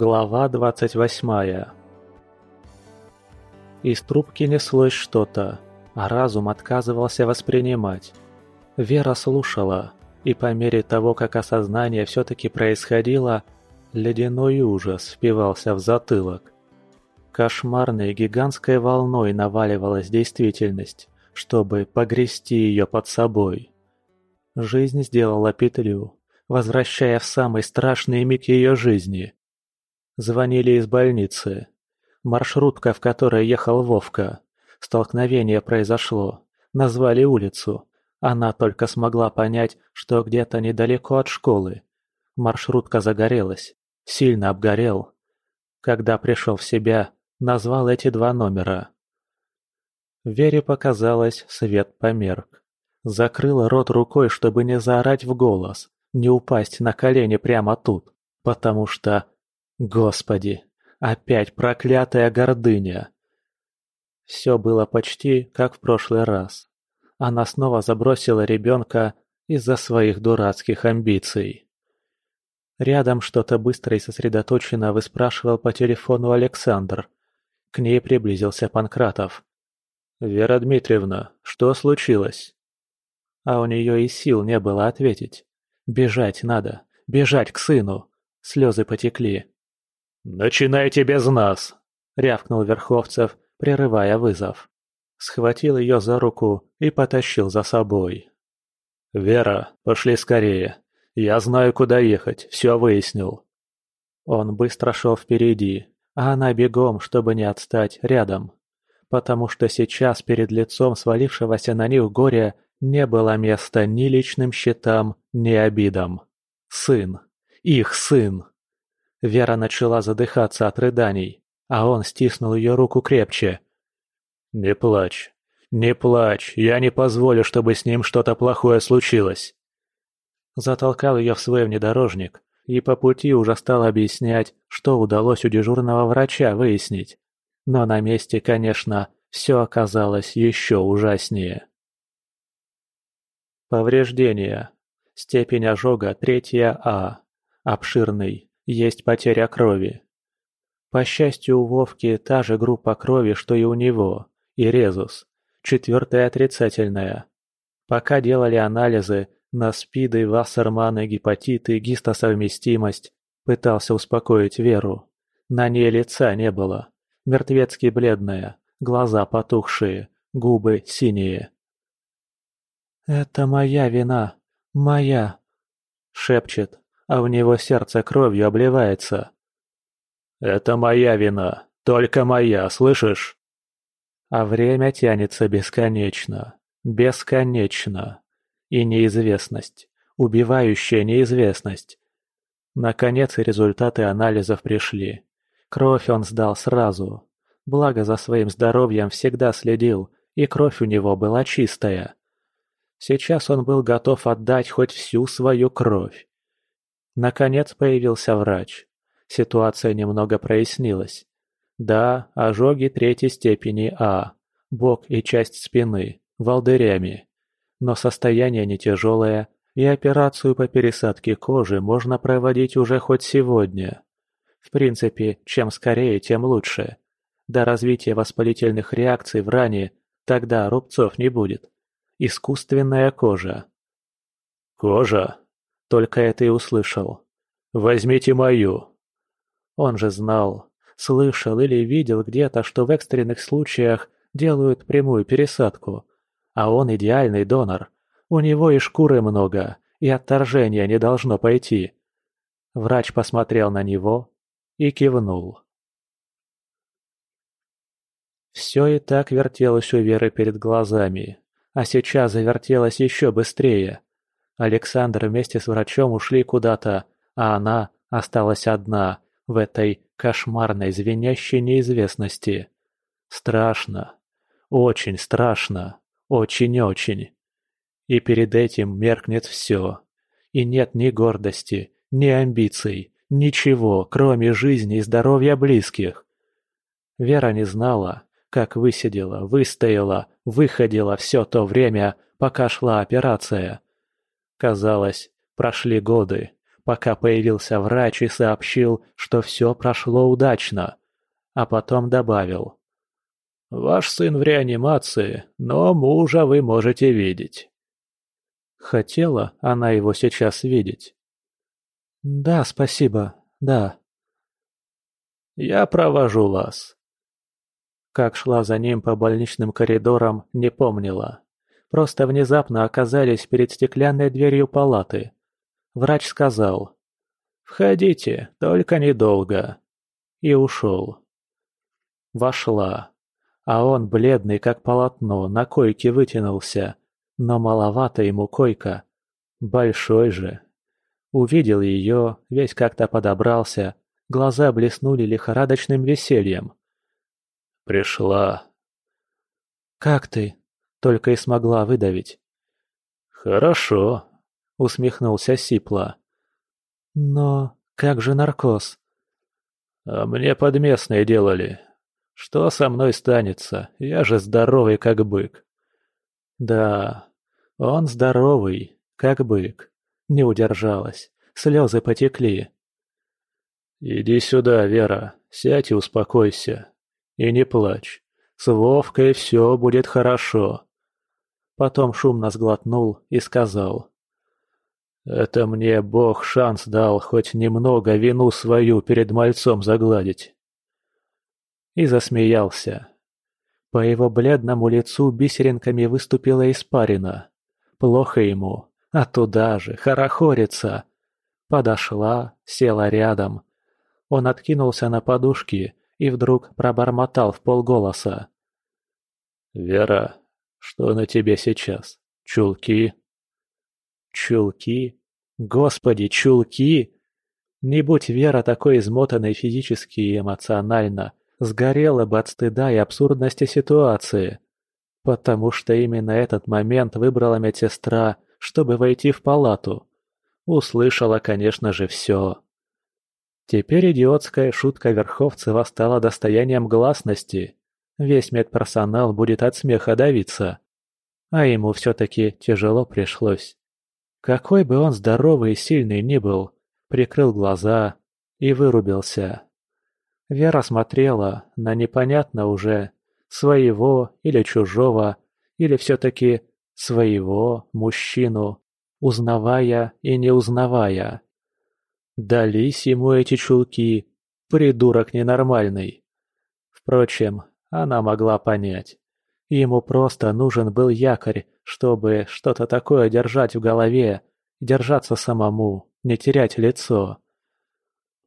Глава двадцать восьмая Из трубки неслось что-то, а разум отказывался воспринимать. Вера слушала, и по мере того, как осознание все-таки происходило, ледяной ужас впивался в затылок. Кошмарной гигантской волной наваливалась действительность, чтобы погрести ее под собой. Жизнь сделала петлю, возвращая в самый страшный миг ее жизни. Звонили из больницы. Маршрутка, в которой ехал Вовка. Столкновение произошло. Назвали улицу. Она только смогла понять, что где-то недалеко от школы. Маршрутка загорелась. Сильно обгорел. Когда пришел в себя, назвал эти два номера. Вере показалось, свет померк. Закрыла рот рукой, чтобы не заорать в голос, не упасть на колени прямо тут, потому что... Господи, опять проклятая гордыня! Все было почти как в прошлый раз. Она снова забросила ребенка из-за своих дурацких амбиций. Рядом что-то быстро и сосредоточенно выспрашивал по телефону Александр. К ней приблизился Панкратов. «Вера Дмитриевна, что случилось?» А у нее и сил не было ответить. Бежать надо, бежать к сыну. Слезы потекли. «Начинайте без нас!» — рявкнул Верховцев, прерывая вызов. Схватил ее за руку и потащил за собой. «Вера, пошли скорее. Я знаю, куда ехать, все выяснил». Он быстро шел впереди, а она бегом, чтобы не отстать, рядом. Потому что сейчас перед лицом свалившегося на них горя не было места ни личным счетам, ни обидам. Сын. Их сын. Вера начала задыхаться от рыданий, а он стиснул ее руку крепче. «Не плачь. Не плачь. Я не позволю, чтобы с ним что-то плохое случилось». Затолкал ее в свой внедорожник и по пути уже стал объяснять, что удалось у дежурного врача выяснить. Но на месте, конечно, все оказалось еще ужаснее. Повреждения. Степень ожога третья А. Обширный. Есть потеря крови. По счастью, у Вовки та же группа крови, что и у него, и резус. Четвертая отрицательная. Пока делали анализы на спиды, вассерманы, гепатиты, гистосовместимость, пытался успокоить Веру. На ней лица не было. Мертвецки бледная, глаза потухшие, губы синие. «Это моя вина. Моя!» Шепчет, а у него сердце кровью обливается. «Это моя вина. Только моя, слышишь?» А время тянется бесконечно. Бесконечно. И неизвестность. Убивающая неизвестность. Наконец и результаты анализов пришли. Кровь он сдал сразу. Благо за своим здоровьем всегда следил, и кровь у него была чистая. Сейчас он был готов отдать хоть всю свою кровь. Наконец появился врач. Ситуация немного прояснилась. Да, ожоги третьей степени А, бок и часть спины, волдырями. Но состояние не тяжелое, и операцию по пересадке кожи можно проводить уже хоть сегодня. В принципе, чем скорее, тем лучше. До развития воспалительных реакций в ране тогда рубцов не будет. Искусственная кожа. «Кожа?» Только это и услышал. «Возьмите мою!» Он же знал, слышал или видел где-то, что в экстренных случаях делают прямую пересадку. А он идеальный донор. У него и шкуры много, и отторжения не должно пойти. Врач посмотрел на него и кивнул. Все и так вертелось у Веры перед глазами а сейчас завертелась еще быстрее. Александр вместе с врачом ушли куда-то, а она осталась одна в этой кошмарной звенящей неизвестности. Страшно. Очень страшно. Очень-очень. И перед этим меркнет все. И нет ни гордости, ни амбиций, ничего, кроме жизни и здоровья близких. Вера не знала, как высидела, выстояла, выходила все то время, пока шла операция. Казалось, прошли годы, пока появился врач и сообщил, что все прошло удачно, а потом добавил. «Ваш сын в реанимации, но мужа вы можете видеть». Хотела она его сейчас видеть. «Да, спасибо, да». «Я провожу вас». Как шла за ним по больничным коридорам, не помнила. Просто внезапно оказались перед стеклянной дверью палаты. Врач сказал «Входите, только недолго». И ушел. Вошла. А он, бледный как полотно, на койке вытянулся. Но маловато ему койка. Большой же. Увидел ее, весь как-то подобрался, глаза блеснули лихорадочным весельем. «Пришла». «Как ты?» — только и смогла выдавить. «Хорошо», — усмехнулся Сипла. «Но как же наркоз?» «А мне подместные делали. Что со мной станется? Я же здоровый как бык». «Да, он здоровый, как бык». Не удержалась, слезы потекли. «Иди сюда, Вера, сядь и успокойся. И не плачь. С Вовкой все будет хорошо». Потом шумно сглотнул и сказал. «Это мне Бог шанс дал хоть немного вину свою перед мальцом загладить». И засмеялся. По его бледному лицу бисеринками выступила испарина. Плохо ему, а туда же, хорохорится. Подошла, села рядом. Он откинулся на подушки и вдруг пробормотал в полголоса. «Вера, что на тебе сейчас? Чулки?» «Чулки? Господи, чулки!» Не будь Вера такой измотанной физически и эмоционально, сгорела бы от стыда и абсурдности ситуации. Потому что именно этот момент выбрала медсестра, чтобы войти в палату. Услышала, конечно же, все. Теперь идиотская шутка Верховцева стала достоянием гласности. Весь медперсонал будет от смеха давиться. А ему все-таки тяжело пришлось. Какой бы он здоровый и сильный ни был, прикрыл глаза и вырубился. Вера смотрела на непонятно уже, своего или чужого, или все-таки своего мужчину, узнавая и не узнавая. Дались ему эти чулки, придурок ненормальный. Впрочем, она могла понять. Ему просто нужен был якорь, чтобы что-то такое держать в голове, держаться самому, не терять лицо.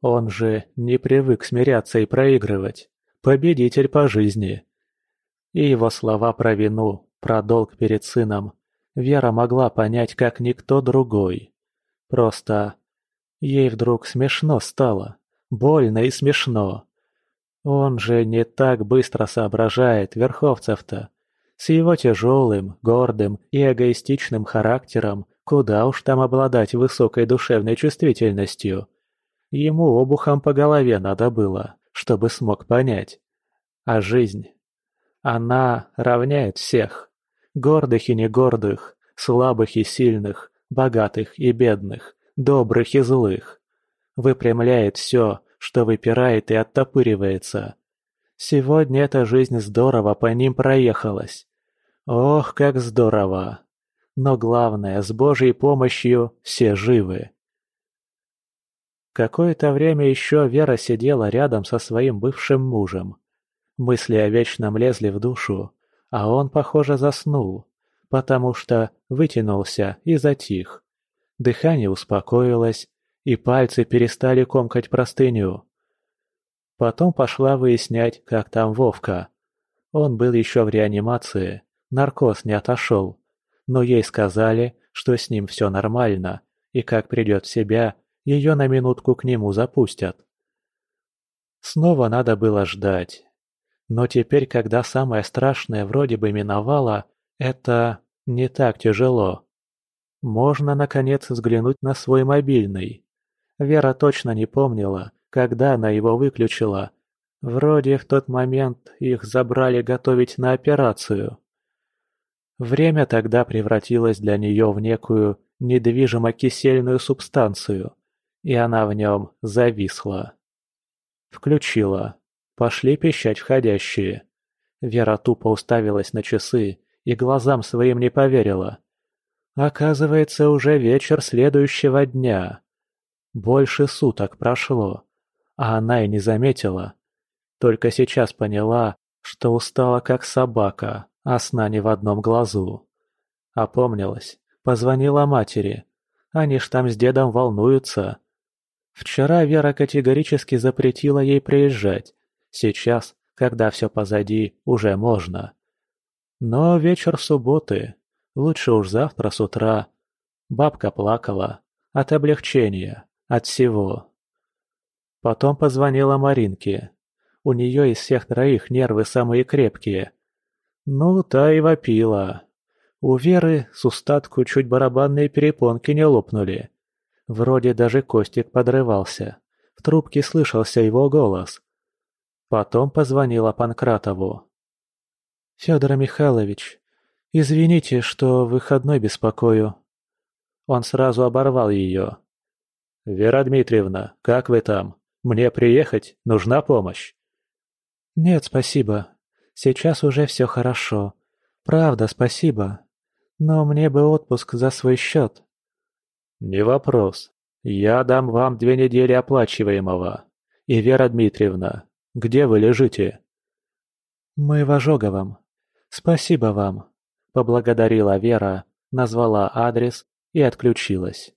Он же не привык смиряться и проигрывать. Победитель по жизни. И его слова про вину, про долг перед сыном, Вера могла понять, как никто другой. Просто ей вдруг смешно стало. Больно и смешно. Он же не так быстро соображает, Верховцев-то. С его тяжелым, гордым и эгоистичным характером, куда уж там обладать высокой душевной чувствительностью. Ему обухом по голове надо было, чтобы смог понять. А жизнь? Она равняет всех. Гордых и негордых, слабых и сильных, богатых и бедных, добрых и злых. Выпрямляет все, что выпирает и оттопыривается. Сегодня эта жизнь здорово по ним проехалась. Ох, как здорово! Но главное, с Божьей помощью все живы. Какое-то время еще Вера сидела рядом со своим бывшим мужем. Мысли о вечном лезли в душу, а он, похоже, заснул, потому что вытянулся и затих. Дыхание успокоилось, и пальцы перестали комкать простыню. Потом пошла выяснять, как там Вовка. Он был еще в реанимации, наркоз не отошел, но ей сказали, что с ним все нормально, и как придет в себя, ее на минутку к нему запустят. Снова надо было ждать. Но теперь, когда самое страшное вроде бы миновало, это не так тяжело. Можно, наконец, взглянуть на свой мобильный. Вера точно не помнила, когда она его выключила. Вроде в тот момент их забрали готовить на операцию. Время тогда превратилось для нее в некую недвижимо-кисельную субстанцию, и она в нем зависла. Включила. Пошли пищать входящие. Вера тупо уставилась на часы и глазам своим не поверила. Оказывается, уже вечер следующего дня. Больше суток прошло, а она и не заметила. Только сейчас поняла, что устала как собака, а сна не в одном глазу. Опомнилась, позвонила матери. Они ж там с дедом волнуются. Вчера Вера категорически запретила ей приезжать. Сейчас, когда все позади, уже можно. Но вечер субботы. Лучше уж завтра с утра. Бабка плакала. От облегчения. От всего. Потом позвонила Маринке. У нее из всех троих нервы самые крепкие. Ну, та и вопила. У Веры с устатку чуть барабанные перепонки не лопнули. Вроде даже Костик подрывался. В трубке слышался его голос. Потом позвонила Панкратову. «Федор Михайлович, извините, что выходной беспокою». Он сразу оборвал ее. «Вера Дмитриевна, как вы там? Мне приехать? Нужна помощь?» «Нет, спасибо. Сейчас уже все хорошо. Правда, спасибо. Но мне бы отпуск за свой счет». «Не вопрос. Я дам вам две недели оплачиваемого. И, Вера Дмитриевна, где вы лежите?» «Мы в Ожоговом. Спасибо вам», — поблагодарила Вера, назвала адрес и отключилась.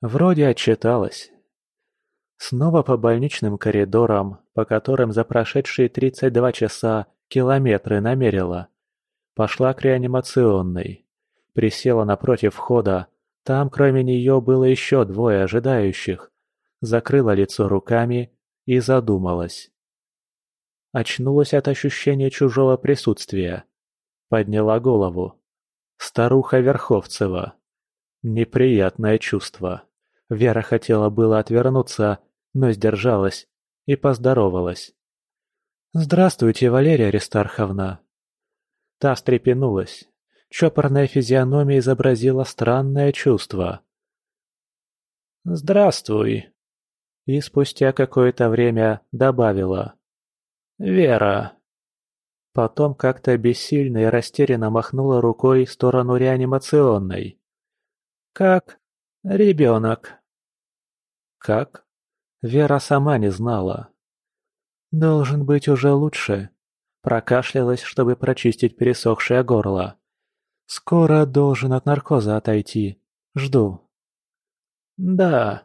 Вроде отчиталась. Снова по больничным коридорам, по которым за прошедшие 32 часа километры намерила. Пошла к реанимационной. Присела напротив входа, там кроме нее было еще двое ожидающих. Закрыла лицо руками и задумалась. Очнулась от ощущения чужого присутствия. Подняла голову. Старуха Верховцева. Неприятное чувство. Вера хотела было отвернуться, но сдержалась и поздоровалась. «Здравствуйте, Валерия Аристарховна!» Та встрепенулась, чопорная физиономия изобразила странное чувство. «Здравствуй!» И спустя какое-то время добавила. «Вера!» Потом как-то бессильно и растерянно махнула рукой в сторону реанимационной. «Как? Ребенок?» «Как?» Вера сама не знала. «Должен быть уже лучше», прокашлялась, чтобы прочистить пересохшее горло. Скоро должен от наркоза отойти. Жду. Да,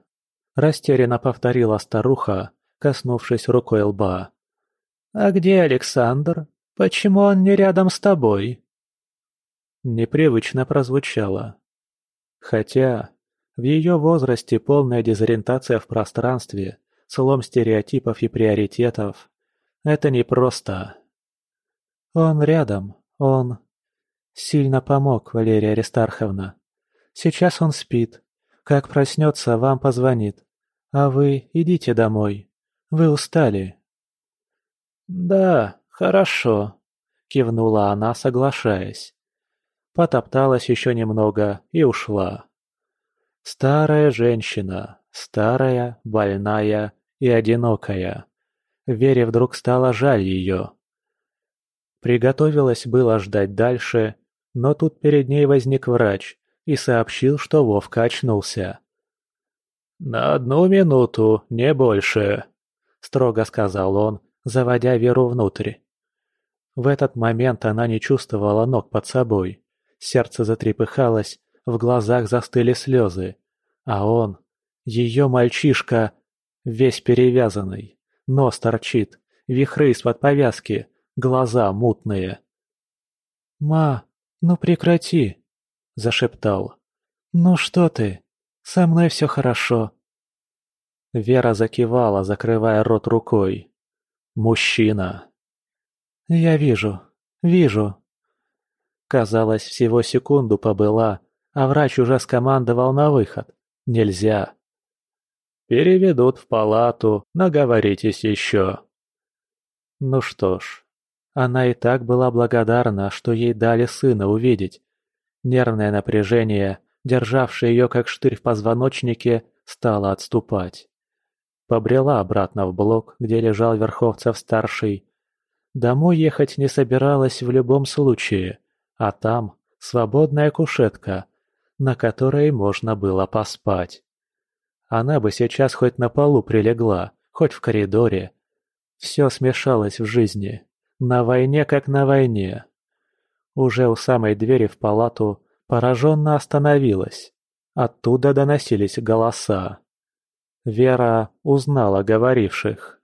растерянно повторила старуха, коснувшись рукой лба. А где Александр? Почему он не рядом с тобой? Непривычно прозвучало. Хотя в ее возрасте полная дезориентация в пространстве, слом стереотипов и приоритетов – это непросто. Он рядом, он Сильно помог, Валерия Аристарховна. Сейчас он спит. Как проснется, вам позвонит. А вы идите домой. Вы устали. Да, хорошо, кивнула она, соглашаясь. Потопталась еще немного и ушла. Старая женщина, старая, больная и одинокая. Вере вдруг стало жаль ее. Приготовилась было ждать дальше, но тут перед ней возник врач и сообщил, что Вовка очнулся. «На одну минуту, не больше», — строго сказал он, заводя Веру внутрь. В этот момент она не чувствовала ног под собой. Сердце затрепыхалось, в глазах застыли слезы. А он, ее мальчишка, весь перевязанный, нос торчит, вихры из-под повязки, глаза мутные. «Ма, «Ну прекрати!» – зашептал. «Ну что ты? Со мной все хорошо!» Вера закивала, закрывая рот рукой. «Мужчина!» «Я вижу, вижу!» Казалось, всего секунду побыла, а врач уже скомандовал на выход. «Нельзя!» «Переведут в палату, наговоритесь еще!» Ну что ж, она и так была благодарна, что ей дали сына увидеть. Нервное напряжение, державшее ее как штырь в позвоночнике, стала отступать. Побрела обратно в блок, где лежал Верховцев-старший. Домой ехать не собиралась в любом случае, а там свободная кушетка, на которой можно было поспать. Она бы сейчас хоть на полу прилегла, хоть в коридоре. Все смешалось в жизни. На войне как на войне. Уже у самой двери в палату пораженно остановилась. Оттуда доносились голоса. Вера узнала говоривших.